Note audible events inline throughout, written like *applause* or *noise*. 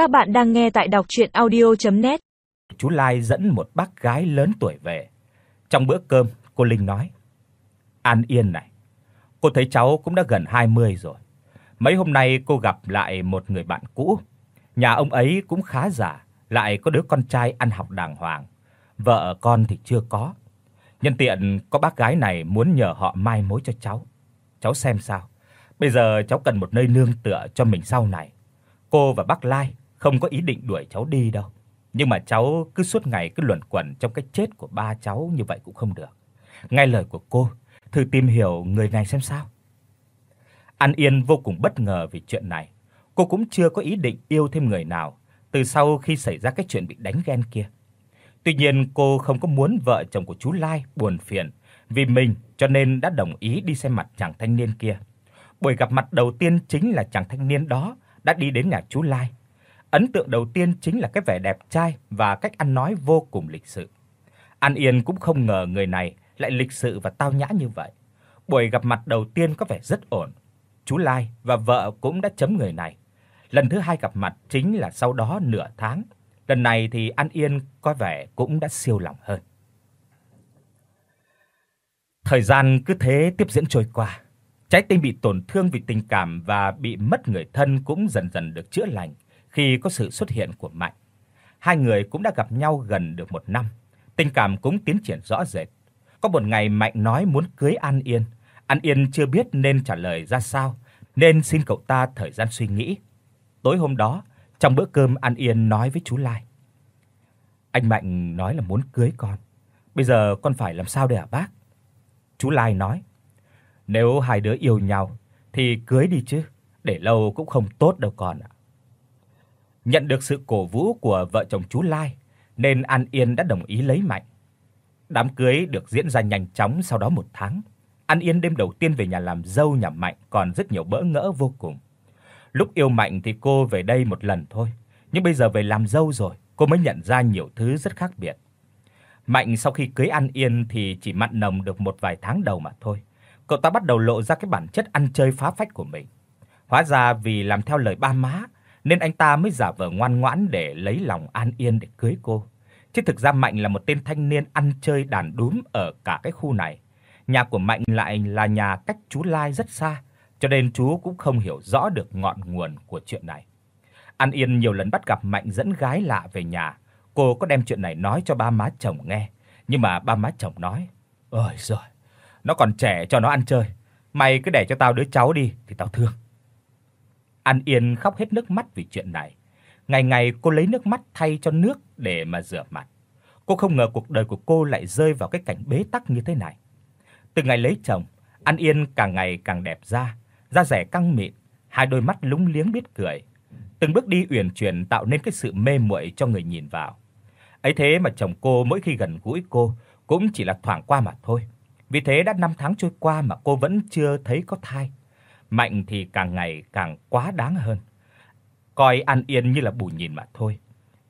Các bạn đang nghe tại đọc audio net Chú Lai dẫn một bác gái lớn tuổi về. Trong bữa cơm, cô Linh nói: "An Yên này, cô thấy cháu cũng đã gần 20 rồi. Mấy hôm nay cô gặp lại một người bạn cũ. Nhà ông ấy cũng khá giả, lại có đứa con trai ăn học đàng hoàng, vợ con thì chưa có. Nhân tiện có bác gái này muốn nhờ họ mai mối cho cháu. Cháu xem sao. Bây giờ cháu cần một nơi nương tựa cho mình sau này. Cô và bác Lai không có ý định đuổi cháu đi đâu. Nhưng mà cháu cứ suốt ngày cứ luẩn quẩn trong cái chết của ba cháu như vậy cũng không được. Nghe lời của cô, thử tìm hiểu người này xem sao. An Yên vô cùng bất ngờ vì chuyện này. Cô cũng chưa có ý định yêu thêm người nào từ sau khi xảy ra cái chuyện bị đánh ghen kia. Tuy nhiên cô không có muốn vợ chồng của chú Lai buồn phiền vì mình cho nên đã đồng ý đi xem mặt chàng thanh niên kia. Buổi gặp mặt đầu tiên chính là chàng thanh niên đó đã đi đến nhà chú Lai. Ấn tượng đầu tiên chính là cái vẻ đẹp trai và cách ăn nói vô cùng lịch sự. An Yên cũng không ngờ người này lại lịch sự và tao nhã như vậy. Buổi gặp mặt đầu tiên có vẻ rất ổn. Chú Lai và vợ cũng đã chấm người này. Lần thứ hai gặp mặt chính là sau đó nửa tháng. Lần này thì An Yên có vẻ cũng đã siêu lòng hơn. Thời gian cứ thế tiếp diễn trôi qua. Trái tim bị tổn thương vì tình cảm và bị mất người thân cũng dần dần được chữa lành khi có sự xuất hiện của Mạnh. Hai người cũng đã gặp nhau gần được một năm, tình cảm cũng tiến triển rõ rệt. Có một ngày Mạnh nói muốn cưới An Yên, An Yên chưa biết nên trả lời ra sao, nên xin cậu ta thời gian suy nghĩ. Tối hôm đó, trong bữa cơm An Yên nói với chú Lai: "Anh Mạnh nói là muốn cưới con. Bây giờ con phải làm sao đây hả bác?" Chú Lai nói: "Nếu hai đứa yêu nhau thì cưới đi chứ, để lâu cũng không tốt đâu con ạ." Nhận được sự cổ vũ của vợ chồng chú Lai, nên An Yên đã đồng ý lấy Mạnh. Đám cưới được diễn ra nhanh chóng sau đó một tháng. An Yên đêm đầu tiên về nhà làm dâu nhà Mạnh còn rất nhiều bỡ ngỡ vô cùng. Lúc yêu Mạnh thì cô về đây một lần thôi, nhưng bây giờ về làm dâu rồi, cô mới nhận ra nhiều thứ rất khác biệt. Mạnh sau khi cưới An Yên thì chỉ mặn nồng được một vài tháng đầu mà thôi. Cậu ta bắt đầu lộ ra cái bản chất ăn chơi phá phách của mình. Hóa ra vì làm theo lời ba má nên anh ta mới giả vờ ngoan ngoãn để lấy lòng An Yên để cưới cô. Chứ thực ra Mạnh là một tên thanh niên ăn chơi đàn đúm ở cả cái khu này. Nhà của Mạnh lại là nhà cách chú Lai rất xa, cho nên chú cũng không hiểu rõ được ngọn nguồn của chuyện này. An Yên nhiều lần bắt gặp Mạnh dẫn gái lạ về nhà, cô có đem chuyện này nói cho ba má chồng nghe, nhưng mà ba má chồng nói: "Ôi giời, nó còn trẻ cho nó ăn chơi, mày cứ để cho tao đứa cháu đi thì tao thương." An Yên khóc hết nước mắt vì chuyện này. Ngày ngày cô lấy nước mắt thay cho nước để mà rửa mặt. Cô không ngờ cuộc đời của cô lại rơi vào cái cảnh bế tắc như thế này. Từ ngày lấy chồng, An Yên càng ngày càng đẹp da, da dẻ căng mịn, hai đôi mắt lúng liếng biết cười. Từng bước đi uyển chuyển tạo nên cái sự mê muội cho người nhìn vào. Ấy thế mà chồng cô mỗi khi gần gũi cô cũng chỉ là thoảng qua mà thôi. Vì thế đã 5 tháng trôi qua mà cô vẫn chưa thấy có thai. Mạnh thì càng ngày càng quá đáng hơn. Coi An Yên như là bù nhìn mà thôi.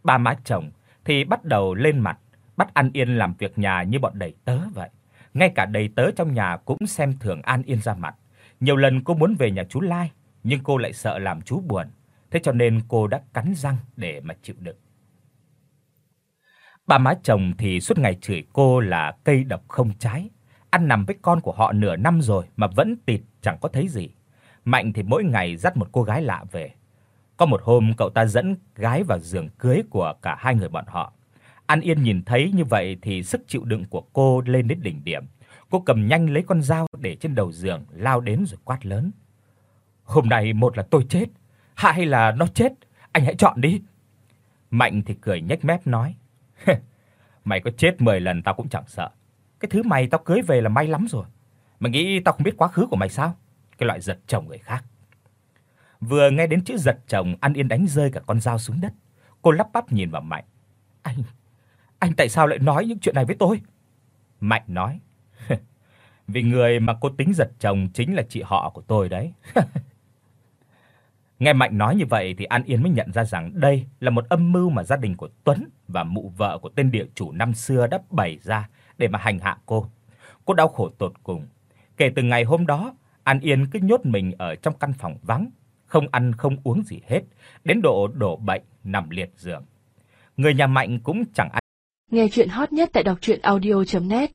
Ba má chồng thì bắt đầu lên mặt, bắt An Yên làm việc nhà như bọn đầy tớ vậy. Ngay cả đầy tớ trong nhà cũng xem thường An Yên ra mặt. Nhiều lần cô muốn về nhà chú Lai, nhưng cô lại sợ làm chú buồn, thế cho nên cô đã cắn răng để mà chịu đựng. Ba má chồng thì suốt ngày chửi cô là cây độc không trái, ăn nằm với con của họ nửa năm rồi mà vẫn tịt chẳng có thấy gì. Mạnh thì mỗi ngày dắt một cô gái lạ về. Có một hôm cậu ta dẫn gái vào giường cưới của cả hai người bọn họ. An Yên nhìn thấy như vậy thì sức chịu đựng của cô lên đến đỉnh điểm. Cô cầm nhanh lấy con dao để trên đầu giường lao đến rồi quát lớn. "Hôm nay một là tôi chết, hai là nó chết, anh hãy chọn đi." Mạnh thì cười nhếch mép nói: "Mày có chết 10 lần tao cũng chẳng sợ. Cái thứ mày tao cưới về là may lắm rồi. Mày nghĩ tao không biết quá khứ của mày sao?" Cái loại giật chồng người khác. Vừa nghe đến chữ giật chồng, An Yên đánh rơi cả con dao xuống đất. Cô lắp bắp nhìn vào Mạnh. "Anh, anh tại sao lại nói những chuyện này với tôi?" Mạnh nói: *laughs* "Vì người mà cô tính giật chồng chính là chị họ của tôi đấy." *laughs* Nghe Mạnh nói như vậy thì An Yên mới nhận ra rằng đây là một âm mưu mà gia đình của Tuấn và mụ vợ của tên địa chủ năm xưa đã bày ra để mà hành hạ cô. Cô đau khổ tột cùng. Kể từ ngày hôm đó, An Yên cứ nhốt mình ở trong căn phòng vắng, không ăn không uống gì hết, đến độ đổ bệnh nằm liệt giường. Người nhà Mạnh cũng chẳng ai Nghe truyện hot nhất tại doctruyenaudio.net